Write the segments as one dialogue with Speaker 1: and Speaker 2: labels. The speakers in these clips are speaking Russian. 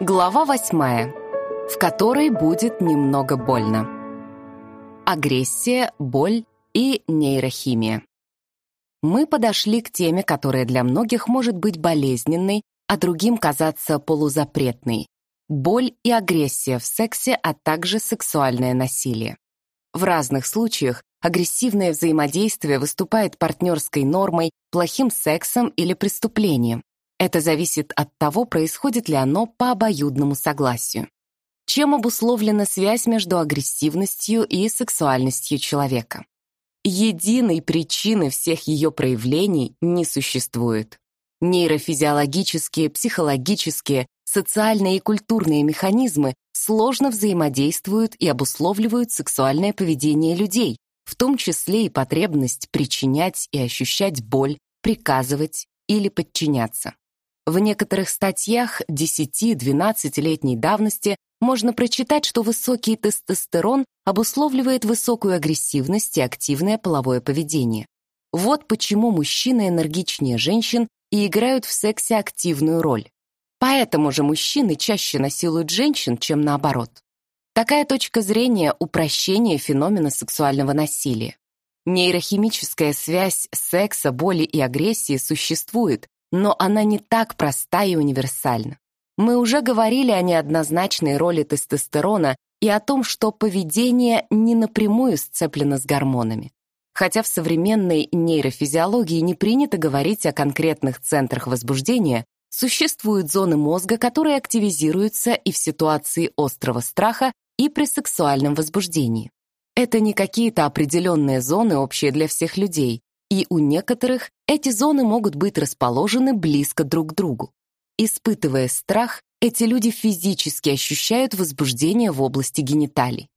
Speaker 1: Глава восьмая, в которой будет немного больно. Агрессия, боль и нейрохимия. Мы подошли к теме, которая для многих может быть болезненной, а другим казаться полузапретной. Боль и агрессия в сексе, а также сексуальное насилие. В разных случаях агрессивное взаимодействие выступает партнерской нормой, плохим сексом или преступлением. Это зависит от того, происходит ли оно по обоюдному согласию. Чем обусловлена связь между агрессивностью и сексуальностью человека? Единой причины всех ее проявлений не существует. Нейрофизиологические, психологические, социальные и культурные механизмы сложно взаимодействуют и обусловливают сексуальное поведение людей, в том числе и потребность причинять и ощущать боль, приказывать или подчиняться. В некоторых статьях 10-12-летней давности можно прочитать, что высокий тестостерон обусловливает высокую агрессивность и активное половое поведение. Вот почему мужчины энергичнее женщин и играют в сексе активную роль. Поэтому же мужчины чаще насилуют женщин, чем наоборот. Такая точка зрения — упрощение феномена сексуального насилия. Нейрохимическая связь секса, боли и агрессии существует, но она не так проста и универсальна. Мы уже говорили о неоднозначной роли тестостерона и о том, что поведение не напрямую сцеплено с гормонами. Хотя в современной нейрофизиологии не принято говорить о конкретных центрах возбуждения, существуют зоны мозга, которые активизируются и в ситуации острого страха, и при сексуальном возбуждении. Это не какие-то определенные зоны, общие для всех людей, и у некоторых эти зоны могут быть расположены близко друг к другу. Испытывая страх, эти люди физически ощущают возбуждение в области гениталий.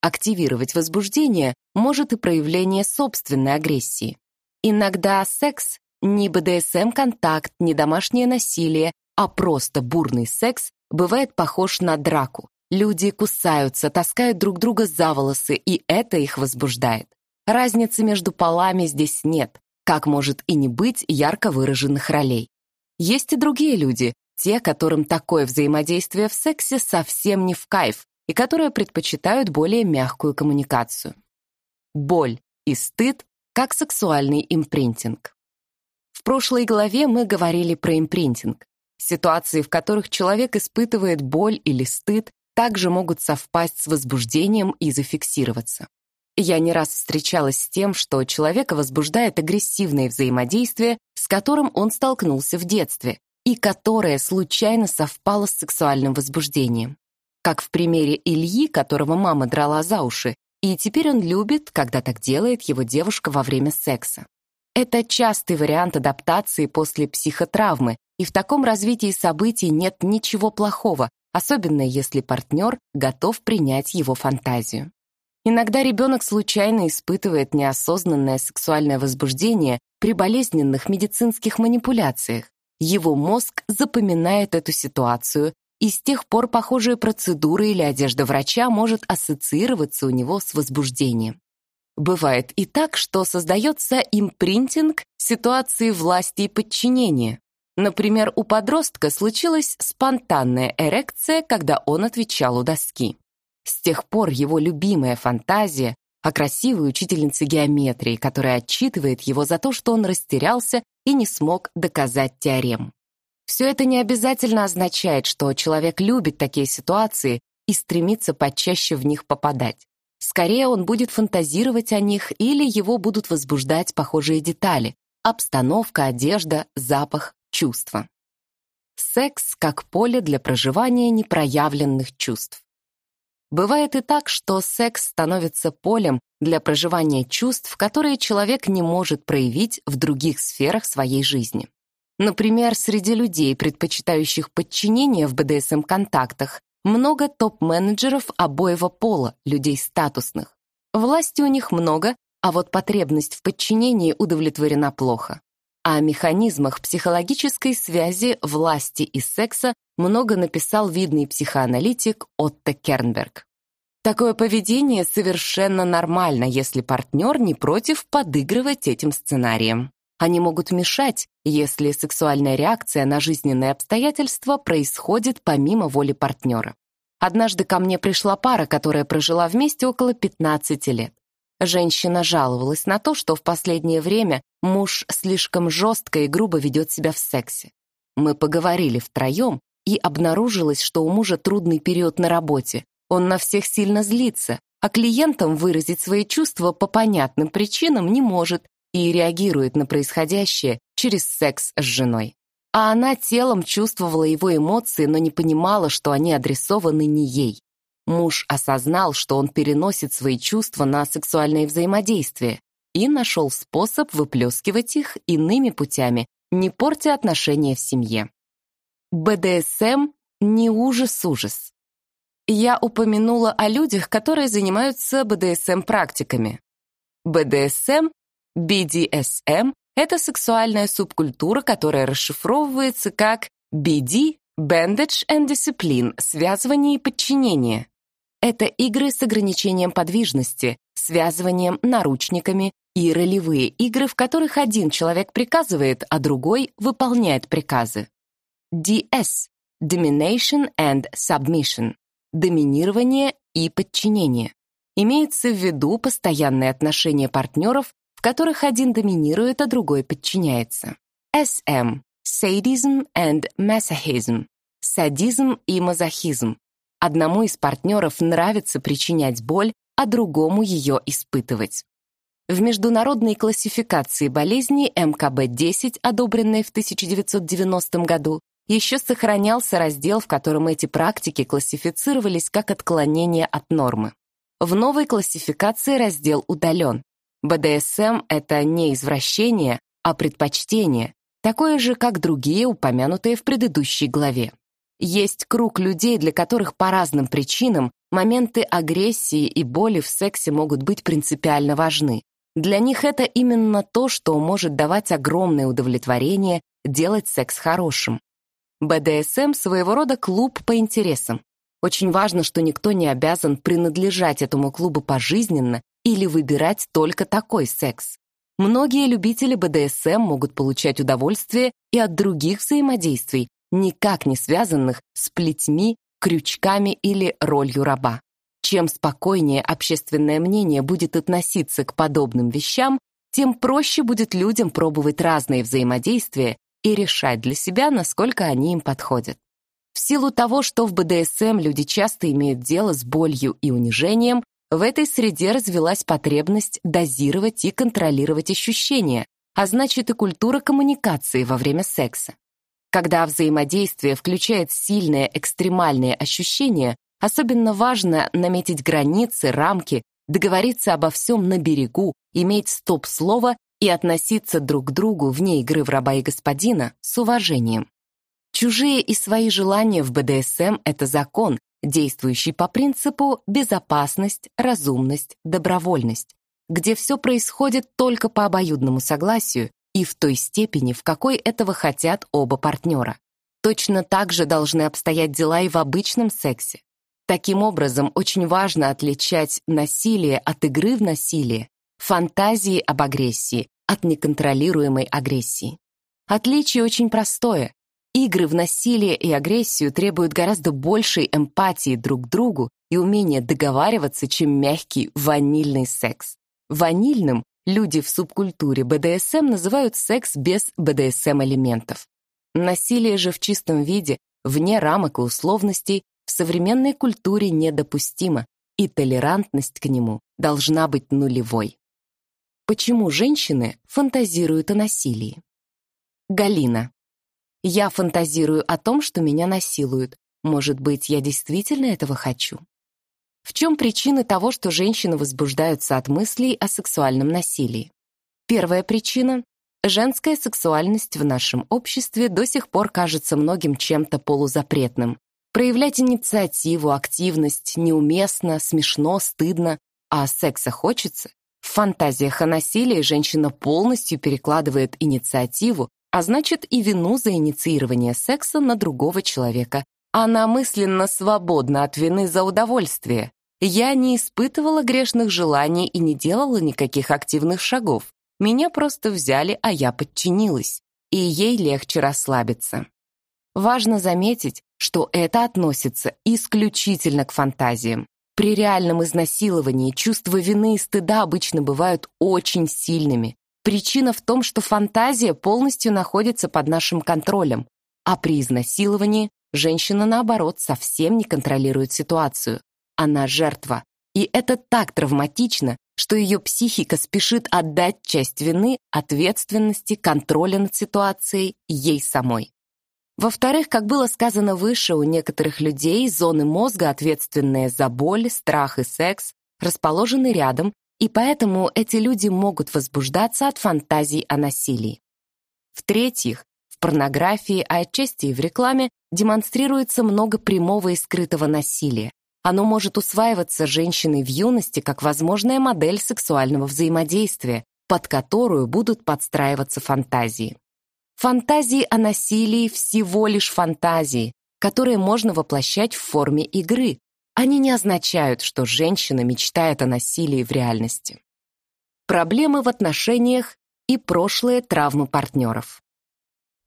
Speaker 1: Активировать возбуждение может и проявление собственной агрессии. Иногда секс — не БДСМ-контакт, не домашнее насилие, а просто бурный секс бывает похож на драку. Люди кусаются, таскают друг друга за волосы, и это их возбуждает. Разницы между полами здесь нет, как может и не быть ярко выраженных ролей. Есть и другие люди, те, которым такое взаимодействие в сексе совсем не в кайф и которые предпочитают более мягкую коммуникацию. Боль и стыд как сексуальный импринтинг. В прошлой главе мы говорили про импринтинг. Ситуации, в которых человек испытывает боль или стыд, также могут совпасть с возбуждением и зафиксироваться. Я не раз встречалась с тем, что человека возбуждает агрессивное взаимодействие, с которым он столкнулся в детстве, и которое случайно совпало с сексуальным возбуждением. Как в примере Ильи, которого мама драла за уши, и теперь он любит, когда так делает его девушка во время секса. Это частый вариант адаптации после психотравмы, и в таком развитии событий нет ничего плохого, особенно если партнер готов принять его фантазию. Иногда ребенок случайно испытывает неосознанное сексуальное возбуждение при болезненных медицинских манипуляциях. Его мозг запоминает эту ситуацию, и с тех пор похожая процедура или одежда врача может ассоциироваться у него с возбуждением. Бывает и так, что создается импринтинг ситуации власти и подчинения. Например, у подростка случилась спонтанная эрекция, когда он отвечал у доски. С тех пор его любимая фантазия о красивой учительнице геометрии, которая отчитывает его за то, что он растерялся и не смог доказать теорему. Все это не обязательно означает, что человек любит такие ситуации и стремится почаще в них попадать. Скорее он будет фантазировать о них или его будут возбуждать похожие детали — обстановка, одежда, запах, чувства. Секс как поле для проживания непроявленных чувств. Бывает и так, что секс становится полем для проживания чувств, которые человек не может проявить в других сферах своей жизни. Например, среди людей, предпочитающих подчинение в БДСМ-контактах, много топ-менеджеров обоего пола, людей статусных. Власти у них много, а вот потребность в подчинении удовлетворена плохо. О механизмах психологической связи власти и секса много написал видный психоаналитик Отто Кернберг. Такое поведение совершенно нормально, если партнер не против подыгрывать этим сценариям. Они могут мешать, если сексуальная реакция на жизненные обстоятельства происходит помимо воли партнера. Однажды ко мне пришла пара, которая прожила вместе около 15 лет. Женщина жаловалась на то, что в последнее время муж слишком жестко и грубо ведет себя в сексе. Мы поговорили втроем, и обнаружилось, что у мужа трудный период на работе. Он на всех сильно злится, а клиентам выразить свои чувства по понятным причинам не может и реагирует на происходящее через секс с женой. А она телом чувствовала его эмоции, но не понимала, что они адресованы не ей. Муж осознал, что он переносит свои чувства на сексуальное взаимодействие и нашел способ выплескивать их иными путями, не портя отношения в семье. БДСМ не ужас-ужас. Я упомянула о людях, которые занимаются БДСМ-практиками. БДСМ, BDSM — это сексуальная субкультура, которая расшифровывается как BD, Bandage and Discipline, связывание и подчинение. Это игры с ограничением подвижности, связыванием наручниками и ролевые игры, в которых один человек приказывает, а другой выполняет приказы. DS – Domination and Submission – доминирование и подчинение. Имеется в виду постоянные отношения партнеров, в которых один доминирует, а другой подчиняется. SM – Sadism and Masochism – садизм и мазохизм. Одному из партнеров нравится причинять боль, а другому ее испытывать. В международной классификации болезней МКБ-10, одобренной в 1990 году, еще сохранялся раздел, в котором эти практики классифицировались как отклонение от нормы. В новой классификации раздел удален. БДСМ — это не извращение, а предпочтение, такое же, как другие, упомянутые в предыдущей главе. Есть круг людей, для которых по разным причинам моменты агрессии и боли в сексе могут быть принципиально важны. Для них это именно то, что может давать огромное удовлетворение, делать секс хорошим. БДСМ — своего рода клуб по интересам. Очень важно, что никто не обязан принадлежать этому клубу пожизненно или выбирать только такой секс. Многие любители БДСМ могут получать удовольствие и от других взаимодействий, никак не связанных с плетьми, крючками или ролью раба. Чем спокойнее общественное мнение будет относиться к подобным вещам, тем проще будет людям пробовать разные взаимодействия и решать для себя, насколько они им подходят. В силу того, что в БДСМ люди часто имеют дело с болью и унижением, в этой среде развилась потребность дозировать и контролировать ощущения, а значит и культура коммуникации во время секса. Когда взаимодействие включает сильные экстремальные ощущения, особенно важно наметить границы, рамки, договориться обо всем на берегу, иметь стоп-слово и относиться друг к другу вне игры в раба и господина с уважением. Чужие и свои желания в БДСМ — это закон, действующий по принципу безопасность, разумность, добровольность, где все происходит только по обоюдному согласию и в той степени, в какой этого хотят оба партнера. Точно так же должны обстоять дела и в обычном сексе. Таким образом, очень важно отличать насилие от игры в насилие, фантазии об агрессии от неконтролируемой агрессии. Отличие очень простое. Игры в насилие и агрессию требуют гораздо большей эмпатии друг к другу и умения договариваться, чем мягкий ванильный секс. Ванильным Люди в субкультуре БДСМ называют секс без БДСМ-элементов. Насилие же в чистом виде, вне рамок и условностей, в современной культуре недопустимо, и толерантность к нему должна быть нулевой. Почему женщины фантазируют о насилии? Галина. Я фантазирую о том, что меня насилуют. Может быть, я действительно этого хочу? В чем причины того, что женщины возбуждаются от мыслей о сексуальном насилии? Первая причина — женская сексуальность в нашем обществе до сих пор кажется многим чем-то полузапретным. Проявлять инициативу, активность неуместно, смешно, стыдно, а секса хочется. В фантазиях о насилии женщина полностью перекладывает инициативу, а значит и вину за инициирование секса на другого человека. Она мысленно свободна от вины за удовольствие. Я не испытывала грешных желаний и не делала никаких активных шагов. Меня просто взяли, а я подчинилась, и ей легче расслабиться. Важно заметить, что это относится исключительно к фантазиям. При реальном изнасиловании чувство вины и стыда обычно бывают очень сильными. Причина в том, что фантазия полностью находится под нашим контролем, а при изнасиловании женщина, наоборот, совсем не контролирует ситуацию. Она жертва. И это так травматично, что ее психика спешит отдать часть вины, ответственности, контроля над ситуацией ей самой. Во-вторых, как было сказано выше, у некоторых людей зоны мозга, ответственные за боль, страх и секс, расположены рядом, и поэтому эти люди могут возбуждаться от фантазий о насилии. В-третьих, в порнографии, а отчасти и в рекламе демонстрируется много прямого и скрытого насилия. Оно может усваиваться женщиной в юности как возможная модель сексуального взаимодействия, под которую будут подстраиваться фантазии. Фантазии о насилии всего лишь фантазии, которые можно воплощать в форме игры. Они не означают, что женщина мечтает о насилии в реальности. Проблемы в отношениях и прошлые травмы партнеров.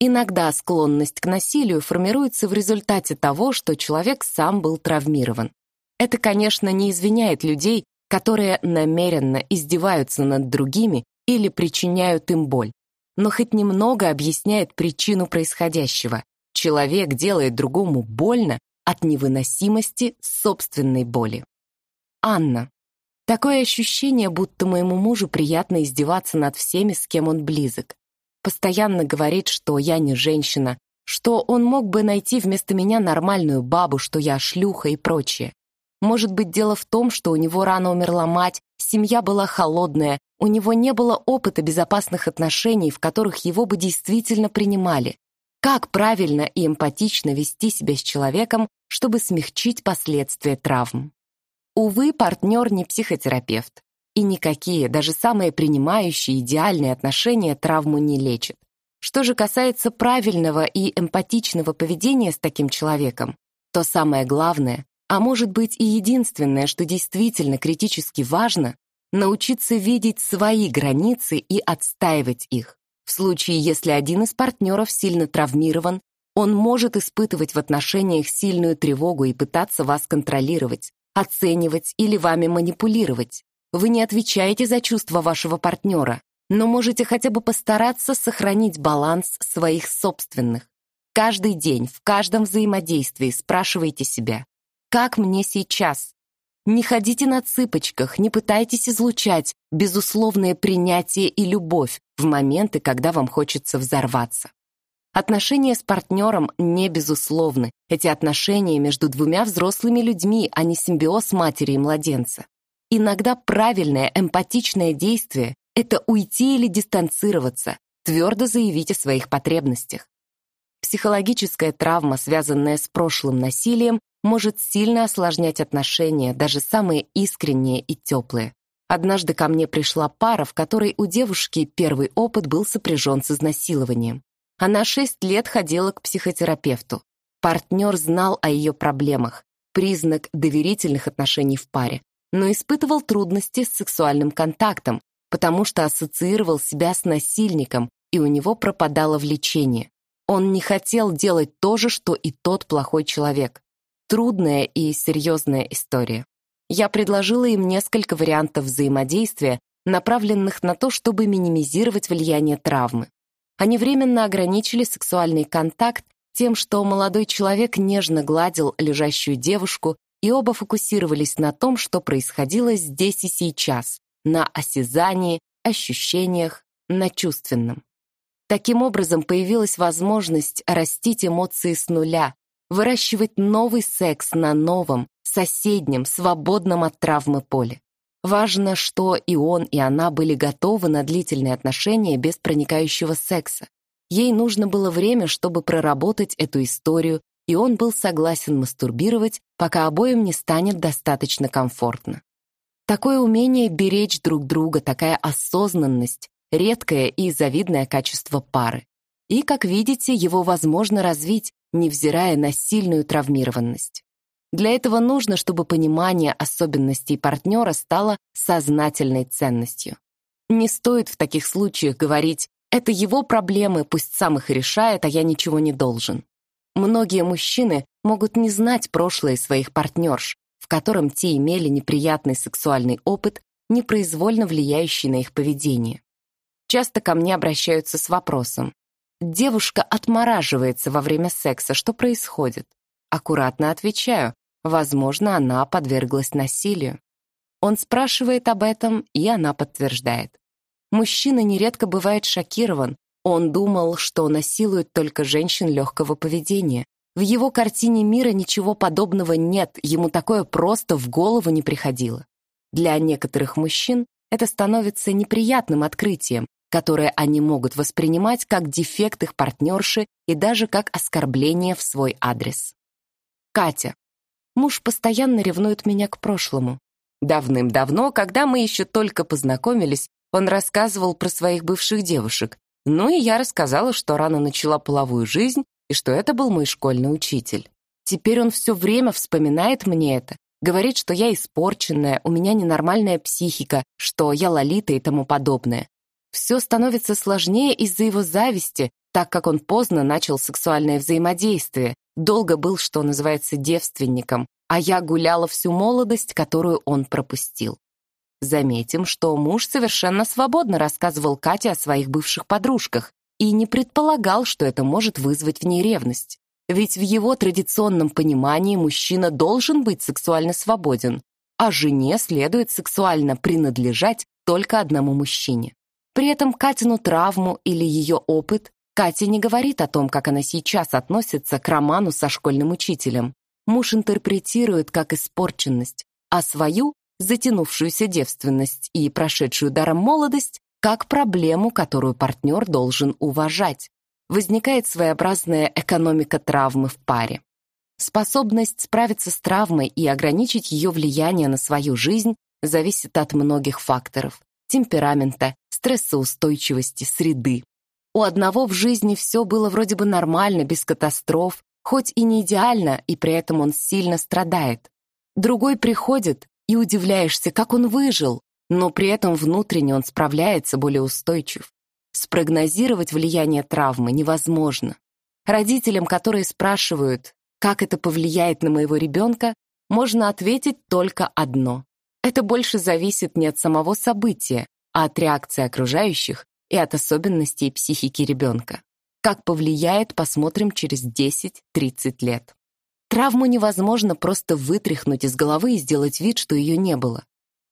Speaker 1: Иногда склонность к насилию формируется в результате того, что человек сам был травмирован. Это, конечно, не извиняет людей, которые намеренно издеваются над другими или причиняют им боль но хоть немного объясняет причину происходящего. Человек делает другому больно от невыносимости собственной боли. Анна. Такое ощущение, будто моему мужу приятно издеваться над всеми, с кем он близок. Постоянно говорит, что я не женщина, что он мог бы найти вместо меня нормальную бабу, что я шлюха и прочее. Может быть, дело в том, что у него рано умерла мать, семья была холодная, у него не было опыта безопасных отношений, в которых его бы действительно принимали. Как правильно и эмпатично вести себя с человеком, чтобы смягчить последствия травм? Увы, партнер не психотерапевт. И никакие, даже самые принимающие идеальные отношения травму не лечат. Что же касается правильного и эмпатичного поведения с таким человеком, то самое главное, а может быть и единственное, что действительно критически важно, научиться видеть свои границы и отстаивать их. В случае, если один из партнеров сильно травмирован, он может испытывать в отношениях сильную тревогу и пытаться вас контролировать, оценивать или вами манипулировать. Вы не отвечаете за чувства вашего партнера, но можете хотя бы постараться сохранить баланс своих собственных. Каждый день, в каждом взаимодействии спрашивайте себя, как мне сейчас? Не ходите на цыпочках, не пытайтесь излучать безусловное принятие и любовь в моменты, когда вам хочется взорваться. Отношения с партнером не безусловны. Эти отношения между двумя взрослыми людьми, а не симбиоз матери и младенца. Иногда правильное эмпатичное действие — это уйти или дистанцироваться, твердо заявить о своих потребностях. Психологическая травма, связанная с прошлым насилием, может сильно осложнять отношения, даже самые искренние и теплые. Однажды ко мне пришла пара, в которой у девушки первый опыт был сопряжен с изнасилованием. Она шесть лет ходила к психотерапевту. Партнер знал о ее проблемах, признак доверительных отношений в паре, но испытывал трудности с сексуальным контактом, потому что ассоциировал себя с насильником, и у него пропадало влечение. Он не хотел делать то же, что и тот плохой человек трудная и серьезная история. Я предложила им несколько вариантов взаимодействия, направленных на то, чтобы минимизировать влияние травмы. Они временно ограничили сексуальный контакт тем, что молодой человек нежно гладил лежащую девушку, и оба фокусировались на том, что происходило здесь и сейчас, на осязании, ощущениях, на чувственном. Таким образом появилась возможность растить эмоции с нуля, выращивать новый секс на новом, соседнем, свободном от травмы поле. Важно, что и он, и она были готовы на длительные отношения без проникающего секса. Ей нужно было время, чтобы проработать эту историю, и он был согласен мастурбировать, пока обоим не станет достаточно комфортно. Такое умение беречь друг друга, такая осознанность — редкое и завидное качество пары. И, как видите, его возможно развить, невзирая на сильную травмированность. Для этого нужно, чтобы понимание особенностей партнера стало сознательной ценностью. Не стоит в таких случаях говорить «это его проблемы, пусть сам их решает, а я ничего не должен». Многие мужчины могут не знать прошлое своих партнерш, в котором те имели неприятный сексуальный опыт, непроизвольно влияющий на их поведение. Часто ко мне обращаются с вопросом. Девушка отмораживается во время секса, что происходит? Аккуратно отвечаю, возможно, она подверглась насилию. Он спрашивает об этом, и она подтверждает. Мужчина нередко бывает шокирован. Он думал, что насилует только женщин легкого поведения. В его картине мира ничего подобного нет, ему такое просто в голову не приходило. Для некоторых мужчин это становится неприятным открытием, которое они могут воспринимать как дефект их партнерши и даже как оскорбление в свой адрес. Катя. Муж постоянно ревнует меня к прошлому. Давным-давно, когда мы еще только познакомились, он рассказывал про своих бывших девушек. Ну и я рассказала, что рано начала половую жизнь и что это был мой школьный учитель. Теперь он все время вспоминает мне это, говорит, что я испорченная, у меня ненормальная психика, что я лолита и тому подобное. Все становится сложнее из-за его зависти, так как он поздно начал сексуальное взаимодействие, долго был, что называется, девственником, а я гуляла всю молодость, которую он пропустил. Заметим, что муж совершенно свободно рассказывал Кате о своих бывших подружках и не предполагал, что это может вызвать в ней ревность. Ведь в его традиционном понимании мужчина должен быть сексуально свободен, а жене следует сексуально принадлежать только одному мужчине. При этом Катину травму или ее опыт Катя не говорит о том, как она сейчас относится к роману со школьным учителем. Муж интерпретирует как испорченность, а свою, затянувшуюся девственность и прошедшую даром молодость, как проблему, которую партнер должен уважать. Возникает своеобразная экономика травмы в паре. Способность справиться с травмой и ограничить ее влияние на свою жизнь зависит от многих факторов темперамента, стрессоустойчивости, среды. У одного в жизни все было вроде бы нормально, без катастроф, хоть и не идеально, и при этом он сильно страдает. Другой приходит, и удивляешься, как он выжил, но при этом внутренне он справляется более устойчив. Спрогнозировать влияние травмы невозможно. Родителям, которые спрашивают, как это повлияет на моего ребенка, можно ответить только одно. Это больше зависит не от самого события, а от реакции окружающих и от особенностей психики ребенка. Как повлияет, посмотрим через 10-30 лет. Травму невозможно просто вытряхнуть из головы и сделать вид, что ее не было.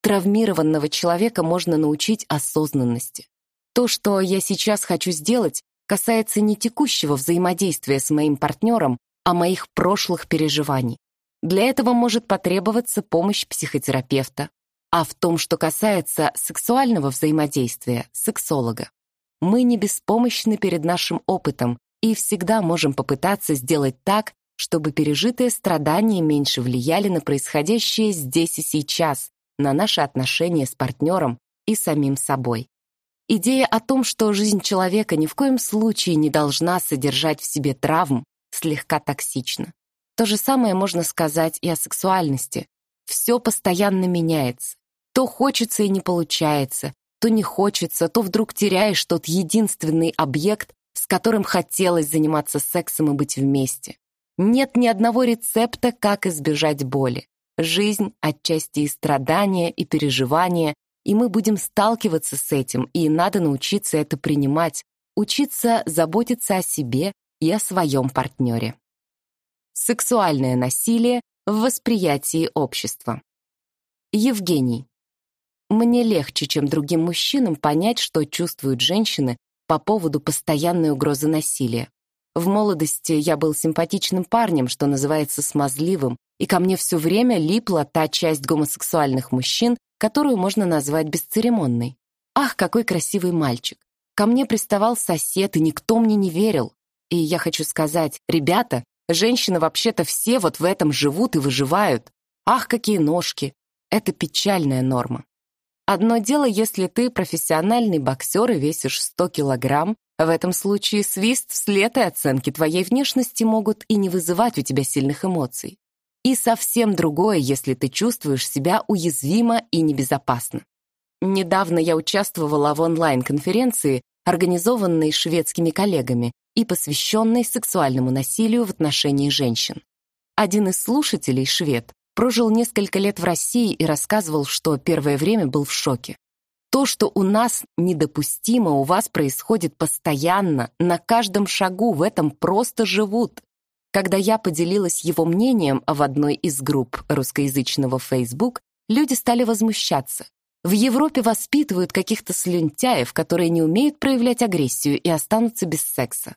Speaker 1: Травмированного человека можно научить осознанности. То, что я сейчас хочу сделать, касается не текущего взаимодействия с моим партнером, а моих прошлых переживаний. Для этого может потребоваться помощь психотерапевта, а в том, что касается сексуального взаимодействия, сексолога. Мы не беспомощны перед нашим опытом и всегда можем попытаться сделать так, чтобы пережитые страдания меньше влияли на происходящее здесь и сейчас, на наши отношения с партнером и самим собой. Идея о том, что жизнь человека ни в коем случае не должна содержать в себе травм, слегка токсична. То же самое можно сказать и о сексуальности. Все постоянно меняется. То хочется и не получается, то не хочется, то вдруг теряешь тот единственный объект, с которым хотелось заниматься сексом и быть вместе. Нет ни одного рецепта, как избежать боли. Жизнь отчасти и страдания, и переживания, и мы будем сталкиваться с этим, и надо научиться это принимать, учиться заботиться о себе и о своем партнере. Сексуальное насилие в восприятии общества. Евгений. Мне легче, чем другим мужчинам, понять, что чувствуют женщины по поводу постоянной угрозы насилия. В молодости я был симпатичным парнем, что называется смазливым, и ко мне все время липла та часть гомосексуальных мужчин, которую можно назвать бесцеремонной. Ах, какой красивый мальчик! Ко мне приставал сосед, и никто мне не верил. И я хочу сказать, ребята, Женщины вообще-то все вот в этом живут и выживают. Ах, какие ножки! Это печальная норма. Одно дело, если ты профессиональный боксер и весишь 100 килограмм, в этом случае свист вслед и оценки твоей внешности могут и не вызывать у тебя сильных эмоций. И совсем другое, если ты чувствуешь себя уязвимо и небезопасно. Недавно я участвовала в онлайн-конференции, организованной шведскими коллегами и посвященной сексуальному насилию в отношении женщин. Один из слушателей, швед, прожил несколько лет в России и рассказывал, что первое время был в шоке. То, что у нас недопустимо, у вас происходит постоянно, на каждом шагу, в этом просто живут. Когда я поделилась его мнением в одной из групп русскоязычного Facebook, люди стали возмущаться. В Европе воспитывают каких-то слюнтяев, которые не умеют проявлять агрессию и останутся без секса.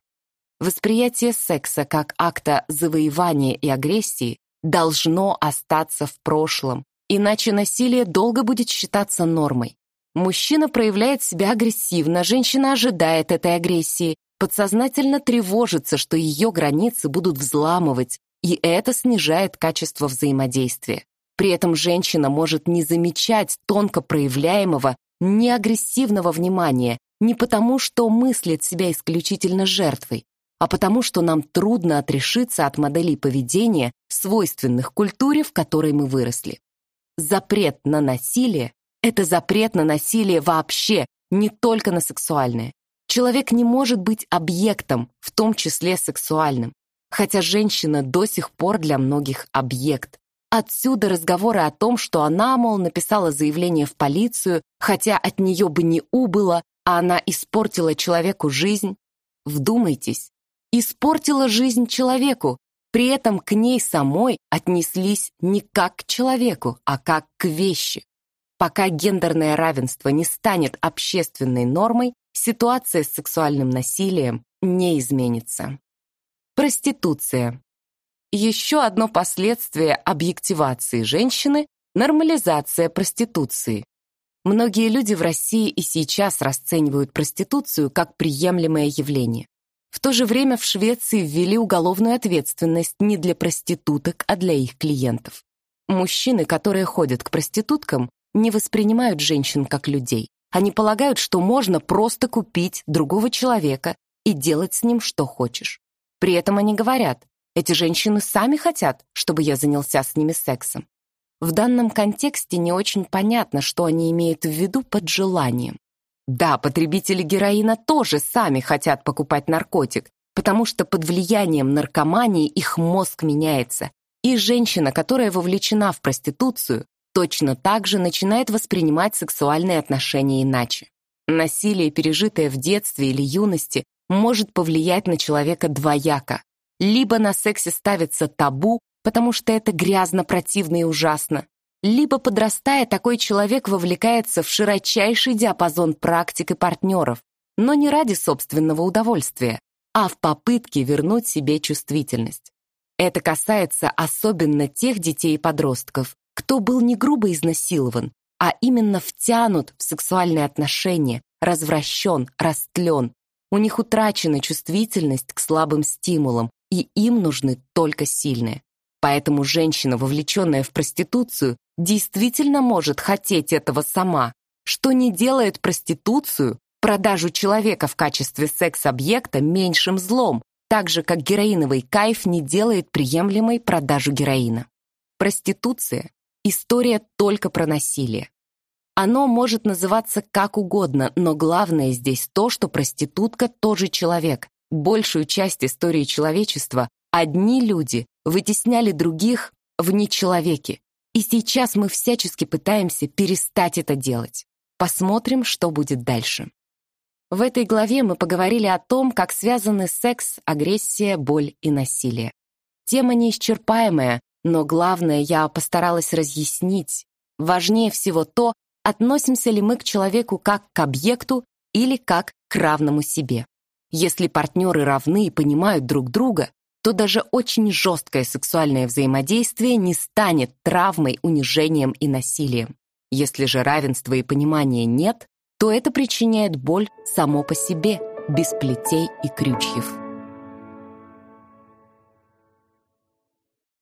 Speaker 1: Восприятие секса как акта завоевания и агрессии должно остаться в прошлом, иначе насилие долго будет считаться нормой. Мужчина проявляет себя агрессивно, женщина ожидает этой агрессии, подсознательно тревожится, что ее границы будут взламывать, и это снижает качество взаимодействия. При этом женщина может не замечать тонко проявляемого, неагрессивного внимания не потому, что мыслит себя исключительно жертвой, а потому, что нам трудно отрешиться от моделей поведения, свойственных культуре, в которой мы выросли. Запрет на насилие — это запрет на насилие вообще, не только на сексуальное. Человек не может быть объектом, в том числе сексуальным, хотя женщина до сих пор для многих объект. Отсюда разговоры о том, что она, мол, написала заявление в полицию, хотя от нее бы не убыло, а она испортила человеку жизнь. Вдумайтесь, испортила жизнь человеку, при этом к ней самой отнеслись не как к человеку, а как к вещи. Пока гендерное равенство не станет общественной нормой, ситуация с сексуальным насилием не изменится. Проституция. Еще одно последствие объективации женщины – нормализация проституции. Многие люди в России и сейчас расценивают проституцию как приемлемое явление. В то же время в Швеции ввели уголовную ответственность не для проституток, а для их клиентов. Мужчины, которые ходят к проституткам, не воспринимают женщин как людей. Они полагают, что можно просто купить другого человека и делать с ним что хочешь. При этом они говорят, эти женщины сами хотят, чтобы я занялся с ними сексом. В данном контексте не очень понятно, что они имеют в виду под желанием. Да, потребители героина тоже сами хотят покупать наркотик, потому что под влиянием наркомании их мозг меняется, и женщина, которая вовлечена в проституцию, точно так же начинает воспринимать сексуальные отношения иначе. Насилие, пережитое в детстве или юности, может повлиять на человека двояко. Либо на сексе ставится табу, потому что это грязно, противно и ужасно, либо, подрастая, такой человек вовлекается в широчайший диапазон практик и партнеров, но не ради собственного удовольствия, а в попытке вернуть себе чувствительность. Это касается особенно тех детей и подростков, кто был не грубо изнасилован, а именно втянут в сексуальные отношения, развращен, растлен. У них утрачена чувствительность к слабым стимулам, и им нужны только сильные. Поэтому женщина, вовлеченная в проституцию, действительно может хотеть этого сама, что не делает проституцию, продажу человека в качестве секс-объекта меньшим злом, так же, как героиновый кайф не делает приемлемой продажу героина. Проституция История только про насилие. Оно может называться как угодно, но главное здесь то, что проститутка тоже человек. Большую часть истории человечества одни люди вытесняли других в нечеловеки. И сейчас мы всячески пытаемся перестать это делать. Посмотрим, что будет дальше. В этой главе мы поговорили о том, как связаны секс, агрессия, боль и насилие. Тема неисчерпаемая, но главное, я постаралась разъяснить. Важнее всего то, относимся ли мы к человеку как к объекту или как к равному себе. Если партнеры равны и понимают друг друга, то даже очень жесткое сексуальное взаимодействие не станет травмой, унижением и насилием. Если же равенства и понимания нет, то это причиняет боль само по себе, без плетей и крючьев.